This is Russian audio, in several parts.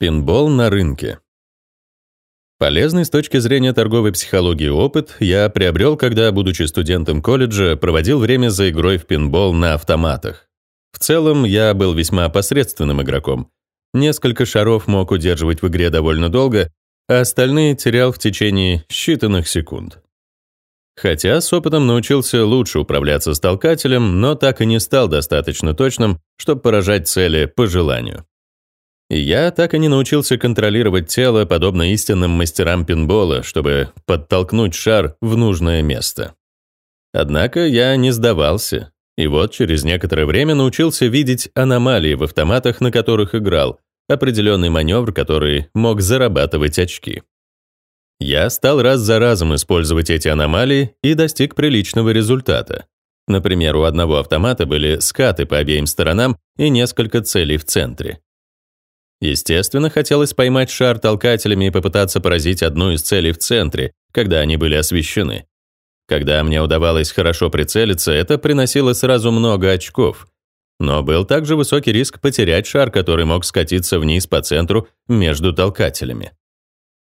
Пинбол на рынке. Полезный с точки зрения торговой психологии опыт я приобрел, когда, будучи студентом колледжа, проводил время за игрой в пинбол на автоматах. В целом, я был весьма посредственным игроком. Несколько шаров мог удерживать в игре довольно долго, а остальные терял в течение считанных секунд. Хотя с опытом научился лучше управляться с толкателем, но так и не стал достаточно точным, чтобы поражать цели по желанию. Я так и не научился контролировать тело, подобно истинным мастерам пинбола, чтобы подтолкнуть шар в нужное место. Однако я не сдавался, и вот через некоторое время научился видеть аномалии в автоматах, на которых играл, определенный маневр, который мог зарабатывать очки. Я стал раз за разом использовать эти аномалии и достиг приличного результата. Например, у одного автомата были скаты по обеим сторонам и несколько целей в центре. Естественно, хотелось поймать шар толкателями и попытаться поразить одну из целей в центре, когда они были освещены. Когда мне удавалось хорошо прицелиться, это приносило сразу много очков. Но был также высокий риск потерять шар, который мог скатиться вниз по центру между толкателями.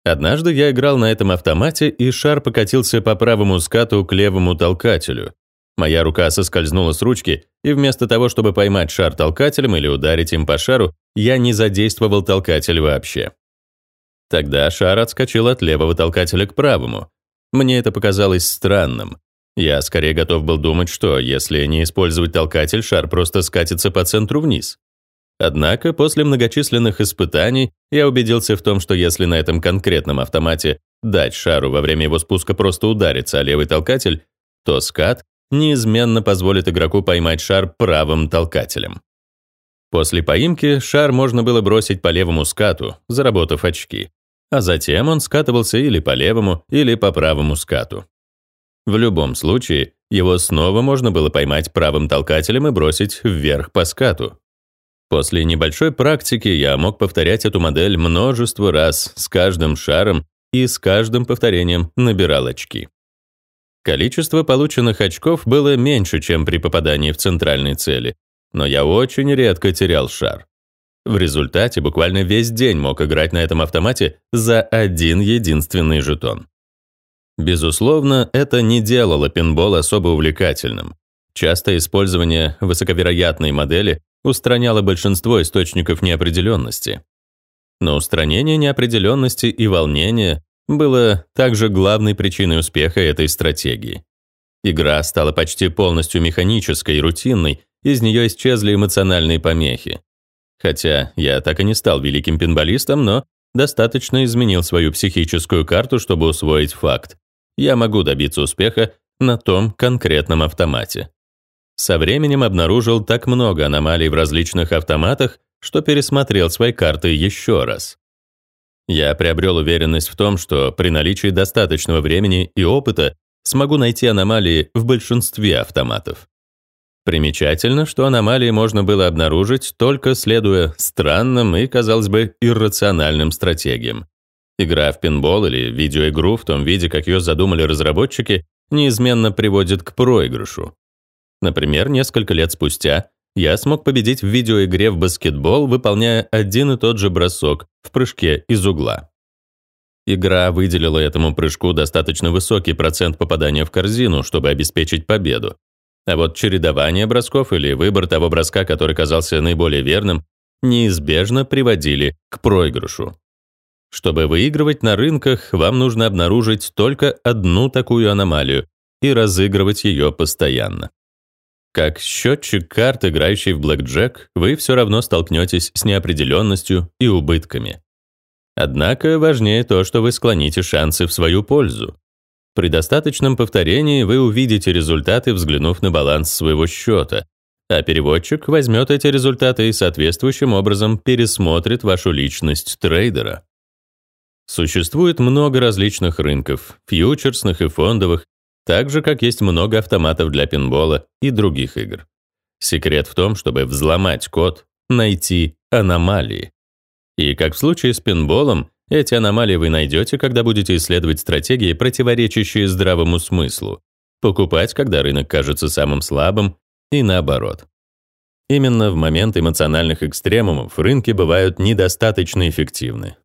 Однажды я играл на этом автомате, и шар покатился по правому скату к левому толкателю. Моя рука соскользнула с ручки, и вместо того, чтобы поймать шар толкателем или ударить им по шару, я не задействовал толкатель вообще. Тогда шар отскочил от левого толкателя к правому. Мне это показалось странным. Я скорее готов был думать, что если не использовать толкатель, шар просто скатится по центру вниз. Однако после многочисленных испытаний я убедился в том, что если на этом конкретном автомате дать шару во время его спуска просто удариться о левый толкатель, то скат неизменно позволит игроку поймать шар правым толкателем. После поимки шар можно было бросить по левому скату, заработав очки, а затем он скатывался или по левому, или по правому скату. В любом случае, его снова можно было поймать правым толкателем и бросить вверх по скату. После небольшой практики я мог повторять эту модель множество раз с каждым шаром и с каждым повторением набирал очки. Количество полученных очков было меньше, чем при попадании в центральные цели, но я очень редко терял шар. В результате буквально весь день мог играть на этом автомате за один единственный жетон. Безусловно, это не делало пинбол особо увлекательным. Частое использование высоковероятной модели устраняло большинство источников неопределенности. Но устранение неопределенности и волнения было также главной причиной успеха этой стратегии. Игра стала почти полностью механической и рутинной, из нее исчезли эмоциональные помехи. Хотя я так и не стал великим пинболистом, но достаточно изменил свою психическую карту, чтобы усвоить факт. Я могу добиться успеха на том конкретном автомате. Со временем обнаружил так много аномалий в различных автоматах, что пересмотрел свои карты еще раз. Я приобрел уверенность в том, что при наличии достаточного времени и опыта смогу найти аномалии в большинстве автоматов. Примечательно, что аномалии можно было обнаружить только следуя странным и, казалось бы, иррациональным стратегиям. Игра в пинбол или видеоигру в том виде, как ее задумали разработчики, неизменно приводит к проигрышу. Например, несколько лет спустя я смог победить в видеоигре в баскетбол, выполняя один и тот же бросок в прыжке из угла. Игра выделила этому прыжку достаточно высокий процент попадания в корзину, чтобы обеспечить победу. А вот чередование бросков или выбор того броска, который казался наиболее верным, неизбежно приводили к проигрышу. Чтобы выигрывать на рынках, вам нужно обнаружить только одну такую аномалию и разыгрывать ее постоянно. Как счетчик карт, играющий в блэкджек, вы все равно столкнетесь с неопределенностью и убытками. Однако важнее то, что вы склоните шансы в свою пользу. При достаточном повторении вы увидите результаты, взглянув на баланс своего счета, а переводчик возьмет эти результаты и соответствующим образом пересмотрит вашу личность трейдера. Существует много различных рынков, фьючерсных и фондовых, так же, как есть много автоматов для пинбола и других игр. Секрет в том, чтобы взломать код, найти аномалии. И как в случае с пинболом, эти аномалии вы найдете, когда будете исследовать стратегии, противоречащие здравому смыслу, покупать, когда рынок кажется самым слабым, и наоборот. Именно в момент эмоциональных экстремумов рынки бывают недостаточно эффективны.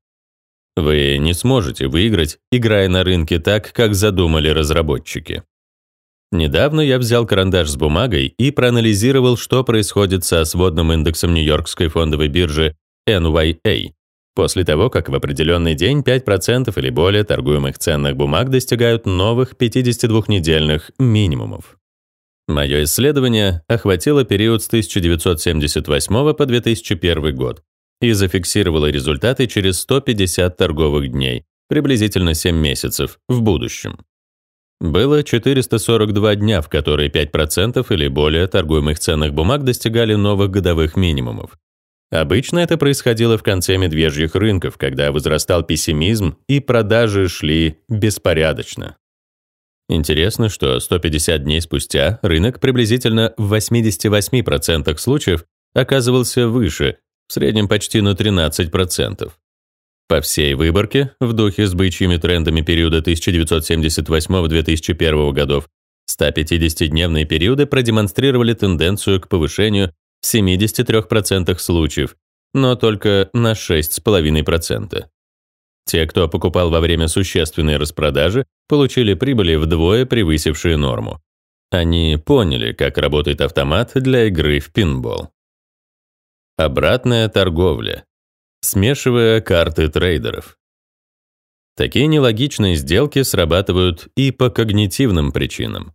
Вы не сможете выиграть, играя на рынке так, как задумали разработчики. Недавно я взял карандаш с бумагой и проанализировал, что происходит со сводным индексом Нью-Йоркской фондовой биржи NYA после того, как в определенный день 5% или более торгуемых ценных бумаг достигают новых 52-недельных минимумов. Мое исследование охватило период с 1978 по 2001 год и зафиксировало результаты через 150 торговых дней, приблизительно 7 месяцев, в будущем. Было 442 дня, в которые 5% или более торгуемых ценных бумаг достигали новых годовых минимумов. Обычно это происходило в конце медвежьих рынков, когда возрастал пессимизм и продажи шли беспорядочно. Интересно, что 150 дней спустя рынок приблизительно в 88% случаев оказывался выше, в среднем почти на 13%. По всей выборке, в духе с бычьими трендами периода 1978-2001 годов, 150-дневные периоды продемонстрировали тенденцию к повышению в 73% случаев, но только на 6,5%. Те, кто покупал во время существенной распродажи, получили прибыли вдвое превысившие норму. Они поняли, как работает автомат для игры в пинбол. Обратная торговля. Смешивая карты трейдеров. Такие нелогичные сделки срабатывают и по когнитивным причинам.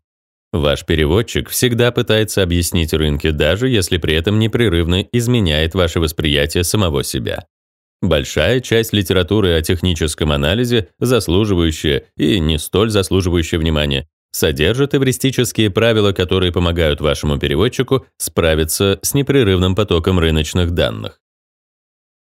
Ваш переводчик всегда пытается объяснить рынки, даже если при этом непрерывно изменяет ваше восприятие самого себя. Большая часть литературы о техническом анализе, заслуживающая и не столь заслуживающая внимания, содержит эвристические правила, которые помогают вашему переводчику справиться с непрерывным потоком рыночных данных.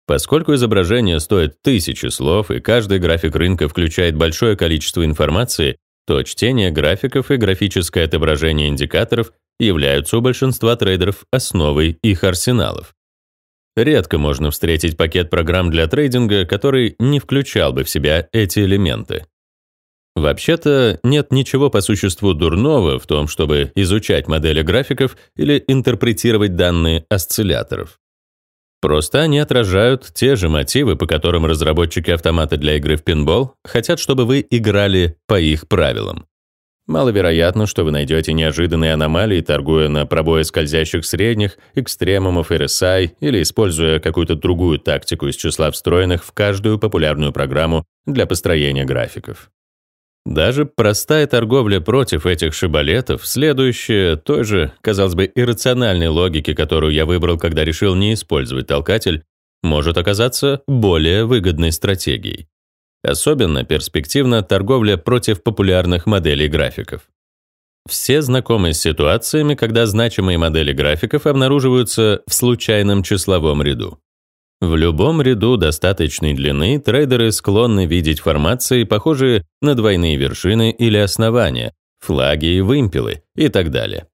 Поскольку изображение стоит тысячи слов и каждый график рынка включает большое количество информации, то чтение графиков и графическое отображение индикаторов являются у большинства трейдеров основой их арсеналов. Редко можно встретить пакет программ для трейдинга, который не включал бы в себя эти элементы. Вообще-то нет ничего по существу дурного в том, чтобы изучать модели графиков или интерпретировать данные осцилляторов. Просто они отражают те же мотивы, по которым разработчики автомата для игры в пинбол хотят, чтобы вы играли по их правилам. Маловероятно, что вы найдете неожиданные аномалии, торгуя на пробое скользящих средних, экстремумов RSI или используя какую-то другую тактику из числа встроенных в каждую популярную программу для построения графиков. Даже простая торговля против этих шибалетов, следующая той же, казалось бы, иррациональной логике, которую я выбрал, когда решил не использовать толкатель, может оказаться более выгодной стратегией. Особенно перспективна торговля против популярных моделей графиков. Все знакомы с ситуациями, когда значимые модели графиков обнаруживаются в случайном числовом ряду. В любом ряду достаточной длины трейдеры склонны видеть формации, похожие на двойные вершины или основания, флаги и вымпелы и так далее.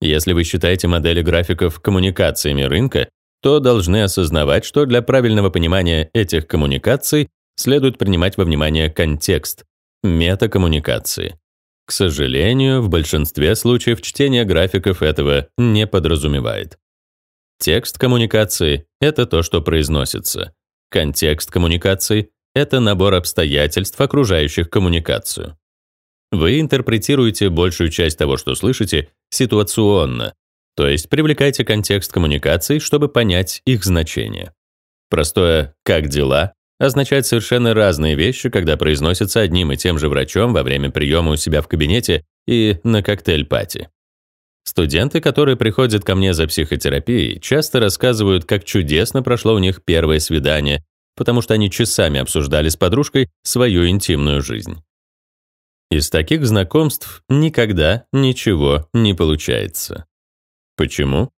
Если вы считаете модели графиков коммуникациями рынка, то должны осознавать, что для правильного понимания этих коммуникаций следует принимать во внимание контекст, метакоммуникации. К сожалению, в большинстве случаев чтение графиков этого не подразумевает. Текст коммуникации — это то, что произносится. Контекст коммуникации — это набор обстоятельств, окружающих коммуникацию. Вы интерпретируете большую часть того, что слышите, ситуационно, то есть привлекайте контекст коммуникаций, чтобы понять их значение. Простое «как дела» означает совершенно разные вещи, когда произносятся одним и тем же врачом во время приема у себя в кабинете и на коктейль-пати. Студенты, которые приходят ко мне за психотерапией, часто рассказывают, как чудесно прошло у них первое свидание, потому что они часами обсуждали с подружкой свою интимную жизнь. Из таких знакомств никогда ничего не получается. Почему?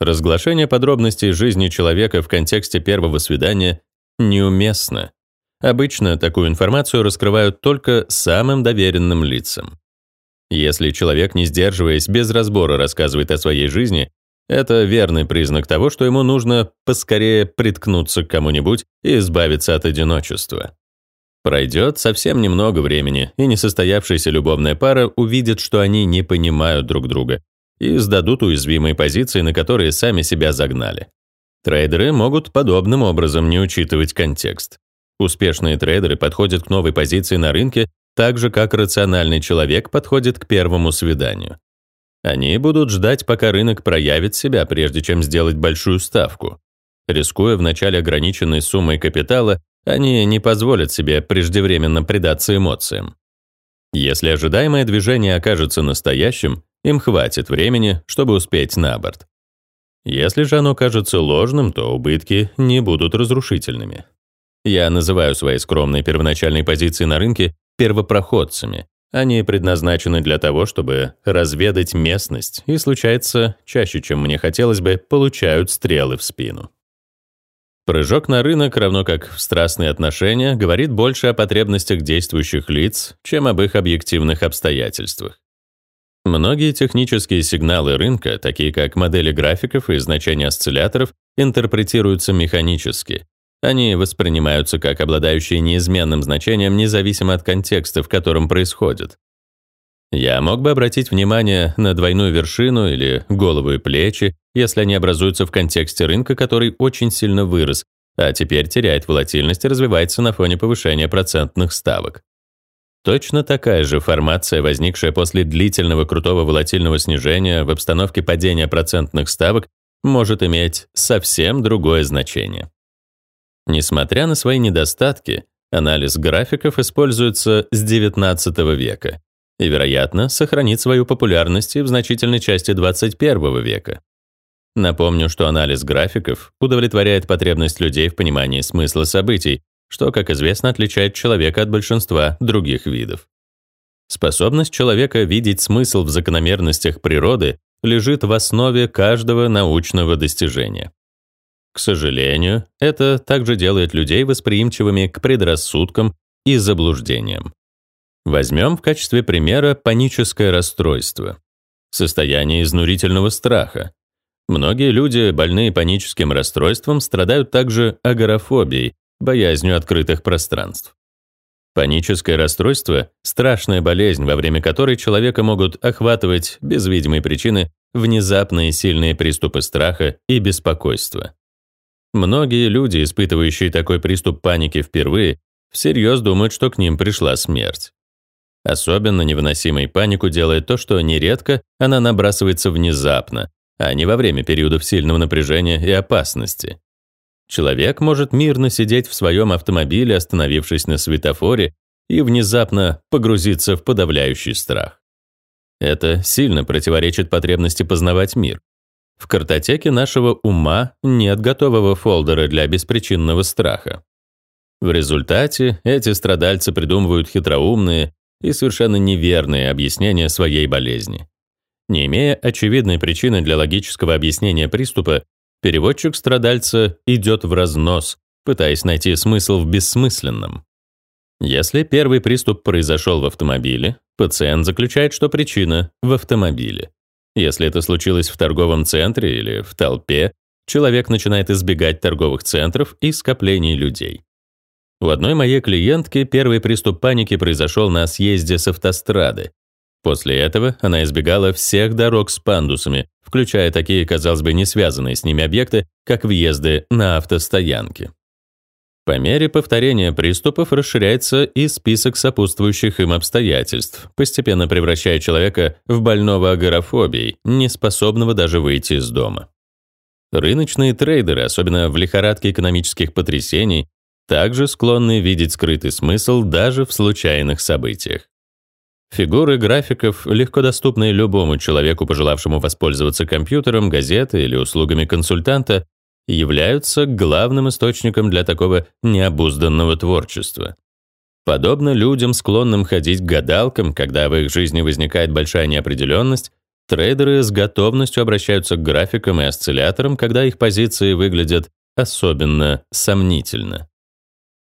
Разглашение подробностей жизни человека в контексте первого свидания неуместно. Обычно такую информацию раскрывают только самым доверенным лицам. Если человек, не сдерживаясь, без разбора рассказывает о своей жизни, это верный признак того, что ему нужно поскорее приткнуться к кому-нибудь и избавиться от одиночества. Пройдет совсем немного времени, и несостоявшаяся любовная пара увидит, что они не понимают друг друга, и сдадут уязвимые позиции, на которые сами себя загнали. Трейдеры могут подобным образом не учитывать контекст. Успешные трейдеры подходят к новой позиции на рынке так же, как рациональный человек подходит к первому свиданию. Они будут ждать, пока рынок проявит себя, прежде чем сделать большую ставку. Рискуя вначале ограниченной суммой капитала, они не позволят себе преждевременно предаться эмоциям. Если ожидаемое движение окажется настоящим, им хватит времени, чтобы успеть на борт. Если же оно кажется ложным, то убытки не будут разрушительными. Я называю свои скромные первоначальные позиции на рынке первопроходцами. Они предназначены для того, чтобы разведать местность, и случается, чаще, чем мне хотелось бы, получают стрелы в спину. Прыжок на рынок, равно как в страстные отношения, говорит больше о потребностях действующих лиц, чем об их объективных обстоятельствах. Многие технические сигналы рынка, такие как модели графиков и значения осцилляторов, интерпретируются механически. Они воспринимаются как обладающие неизменным значением независимо от контекста, в котором происходят. Я мог бы обратить внимание на двойную вершину или голову и плечи, если они образуются в контексте рынка, который очень сильно вырос, а теперь теряет волатильность и развивается на фоне повышения процентных ставок. Точно такая же формация, возникшая после длительного крутого волатильного снижения в обстановке падения процентных ставок, может иметь совсем другое значение. Несмотря на свои недостатки, анализ графиков используется с XIX века и, вероятно, сохранит свою популярность в значительной части 21 века. Напомню, что анализ графиков удовлетворяет потребность людей в понимании смысла событий, что, как известно, отличает человека от большинства других видов. Способность человека видеть смысл в закономерностях природы лежит в основе каждого научного достижения. К сожалению, это также делает людей восприимчивыми к предрассудкам и заблуждениям. Возьмем в качестве примера паническое расстройство. Состояние изнурительного страха. Многие люди, больные паническим расстройством, страдают также агорафобией, боязнью открытых пространств. Паническое расстройство – страшная болезнь, во время которой человека могут охватывать без видимой причины внезапные сильные приступы страха и беспокойства. Многие люди, испытывающие такой приступ паники впервые, всерьез думают, что к ним пришла смерть. Особенно невыносимой панику делает то, что нередко она набрасывается внезапно, а не во время периодов сильного напряжения и опасности. Человек может мирно сидеть в своем автомобиле, остановившись на светофоре, и внезапно погрузиться в подавляющий страх. Это сильно противоречит потребности познавать мир. В картотеке нашего ума нет готового фолдера для беспричинного страха. В результате эти страдальцы придумывают хитроумные, и совершенно неверные объяснения своей болезни. Не имея очевидной причины для логического объяснения приступа, переводчик страдальца идет в разнос, пытаясь найти смысл в бессмысленном. Если первый приступ произошел в автомобиле, пациент заключает, что причина в автомобиле. Если это случилось в торговом центре или в толпе, человек начинает избегать торговых центров и скоплений людей. У одной моей клиентки первый приступ паники произошел на съезде с автострады. После этого она избегала всех дорог с пандусами, включая такие, казалось бы, не связанные с ними объекты, как въезды на автостоянки. По мере повторения приступов расширяется и список сопутствующих им обстоятельств, постепенно превращая человека в больного агорафобией, неспособного даже выйти из дома. Рыночные трейдеры, особенно в лихорадке экономических потрясений, также склонны видеть скрытый смысл даже в случайных событиях. Фигуры графиков, легко доступные любому человеку, пожелавшему воспользоваться компьютером, газетой или услугами консультанта, являются главным источником для такого необузданного творчества. Подобно людям, склонным ходить к гадалкам, когда в их жизни возникает большая неопределенность, трейдеры с готовностью обращаются к графикам и осцилляторам, когда их позиции выглядят особенно сомнительно.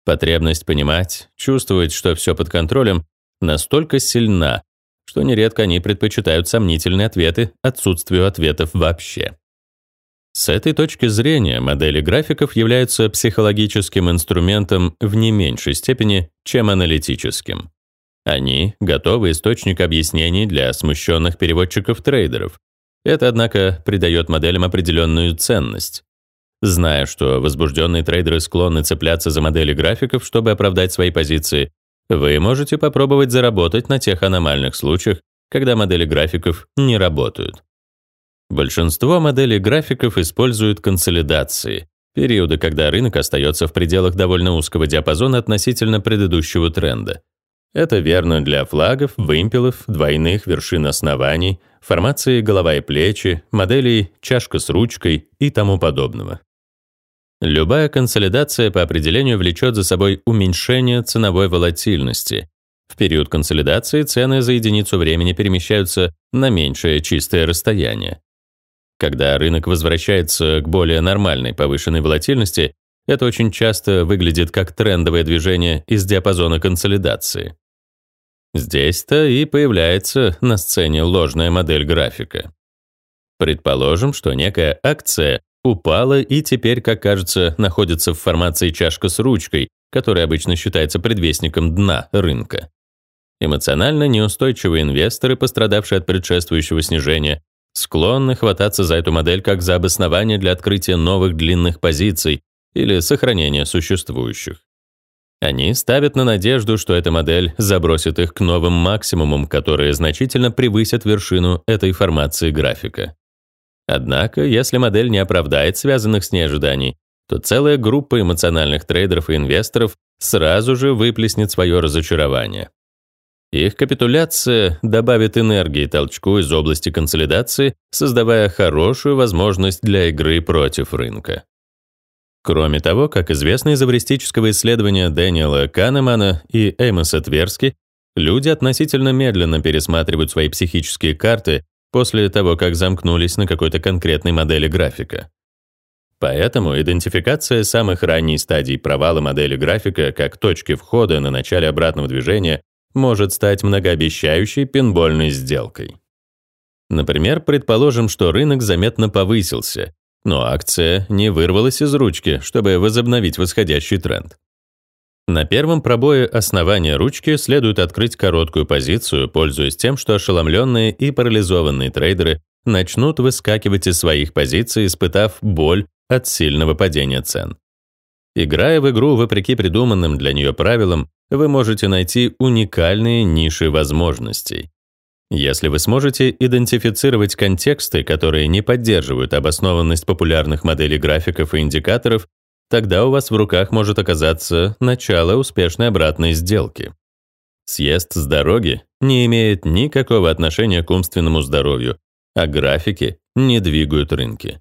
Потребность понимать, чувствовать, что все под контролем, настолько сильна, что нередко они предпочитают сомнительные ответы отсутствию ответов вообще. С этой точки зрения модели графиков являются психологическим инструментом в не меньшей степени, чем аналитическим. Они — готовый источник объяснений для смущенных переводчиков-трейдеров, Это, однако, придает моделям определенную ценность. Зная, что возбужденные трейдеры склонны цепляться за модели графиков, чтобы оправдать свои позиции, вы можете попробовать заработать на тех аномальных случаях, когда модели графиков не работают. Большинство моделей графиков используют консолидации, периоды, когда рынок остается в пределах довольно узкого диапазона относительно предыдущего тренда. Это верно для флагов, вымпелов, двойных вершин оснований, формации голова и плечи, моделей чашка с ручкой и тому подобного. Любая консолидация по определению влечет за собой уменьшение ценовой волатильности. В период консолидации цены за единицу времени перемещаются на меньшее чистое расстояние. Когда рынок возвращается к более нормальной повышенной волатильности, это очень часто выглядит как трендовое движение из диапазона консолидации. Здесь-то и появляется на сцене ложная модель графика. Предположим, что некая акция упала и теперь, как кажется, находится в формации чашка с ручкой, которая обычно считается предвестником дна рынка. Эмоционально неустойчивые инвесторы, пострадавшие от предшествующего снижения, склонны хвататься за эту модель как за обоснование для открытия новых длинных позиций или сохранения существующих. Они ставят на надежду, что эта модель забросит их к новым максимумам, которые значительно превысят вершину этой формации графика. Однако, если модель не оправдает связанных с ней ожиданий, то целая группа эмоциональных трейдеров и инвесторов сразу же выплеснет свое разочарование. Их капитуляция добавит энергии толчку из области консолидации, создавая хорошую возможность для игры против рынка. Кроме того, как известно из эвристического исследования Дэниела Канемана и Эймоса Тверски, люди относительно медленно пересматривают свои психические карты после того, как замкнулись на какой-то конкретной модели графика. Поэтому идентификация самых ранней стадий провала модели графика как точки входа на начале обратного движения может стать многообещающей пинбольной сделкой. Например, предположим, что рынок заметно повысился, но акция не вырвалась из ручки, чтобы возобновить восходящий тренд. На первом пробое основания ручки следует открыть короткую позицию, пользуясь тем, что ошеломленные и парализованные трейдеры начнут выскакивать из своих позиций, испытав боль от сильного падения цен. Играя в игру вопреки придуманным для нее правилам, вы можете найти уникальные ниши возможностей. Если вы сможете идентифицировать контексты, которые не поддерживают обоснованность популярных моделей графиков и индикаторов, Тогда у вас в руках может оказаться начало успешной обратной сделки. Съезд с дороги не имеет никакого отношения к умственному здоровью, а графики не двигают рынки.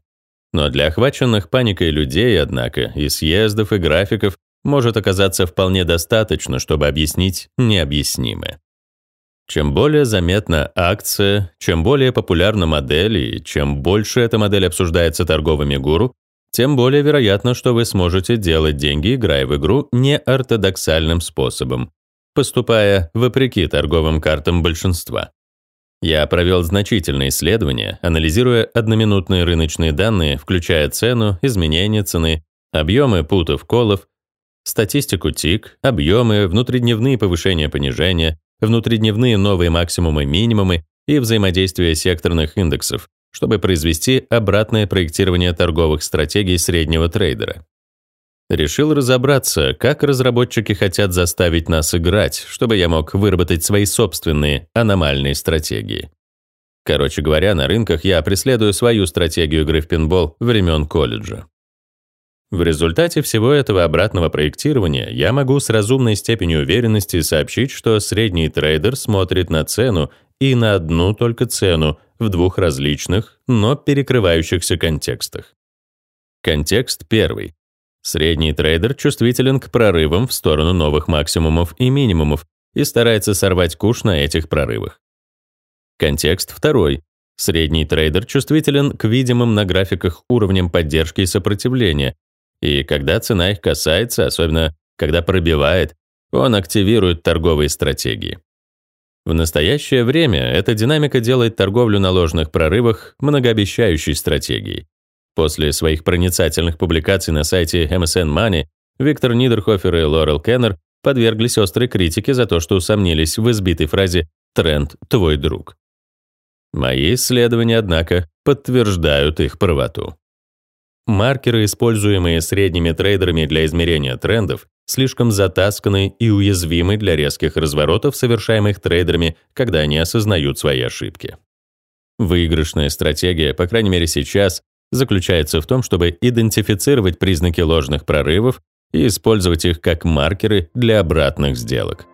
Но для охваченных паникой людей, однако, и съездов, и графиков может оказаться вполне достаточно, чтобы объяснить необъяснимое. Чем более заметна акция, чем более популярна модель и чем больше эта модель обсуждается торговыми гуру, тем более вероятно, что вы сможете делать деньги, играя в игру неортодоксальным способом, поступая вопреки торговым картам большинства. Я провел значительные исследования, анализируя одноминутные рыночные данные, включая цену, изменение цены, объемы путов-колов, статистику ТИК, объемы, внутридневные повышения-понижения, внутридневные новые максимумы-минимумы и взаимодействие секторных индексов, чтобы произвести обратное проектирование торговых стратегий среднего трейдера. Решил разобраться, как разработчики хотят заставить нас играть, чтобы я мог выработать свои собственные аномальные стратегии. Короче говоря, на рынках я преследую свою стратегию игры в пинбол времен колледжа. В результате всего этого обратного проектирования я могу с разумной степенью уверенности сообщить, что средний трейдер смотрит на цену и на одну только цену в двух различных, но перекрывающихся контекстах. Контекст первый. Средний трейдер чувствителен к прорывам в сторону новых максимумов и минимумов и старается сорвать куш на этих прорывах. Контекст второй. Средний трейдер чувствителен к видимым на графиках уровням поддержки и сопротивления, и когда цена их касается, особенно когда пробивает, он активирует торговые стратегии. В настоящее время эта динамика делает торговлю на ложных прорывах многообещающей стратегией. После своих проницательных публикаций на сайте MSN Money Виктор Нидерхофер и Лорел Кеннер подверглись острой критике за то, что усомнились в избитой фразе «тренд – твой друг». Мои исследования, однако, подтверждают их правоту. Маркеры, используемые средними трейдерами для измерения трендов, слишком затасканы и уязвимы для резких разворотов, совершаемых трейдерами, когда они осознают свои ошибки. Выигрышная стратегия, по крайней мере сейчас, заключается в том, чтобы идентифицировать признаки ложных прорывов и использовать их как маркеры для обратных сделок.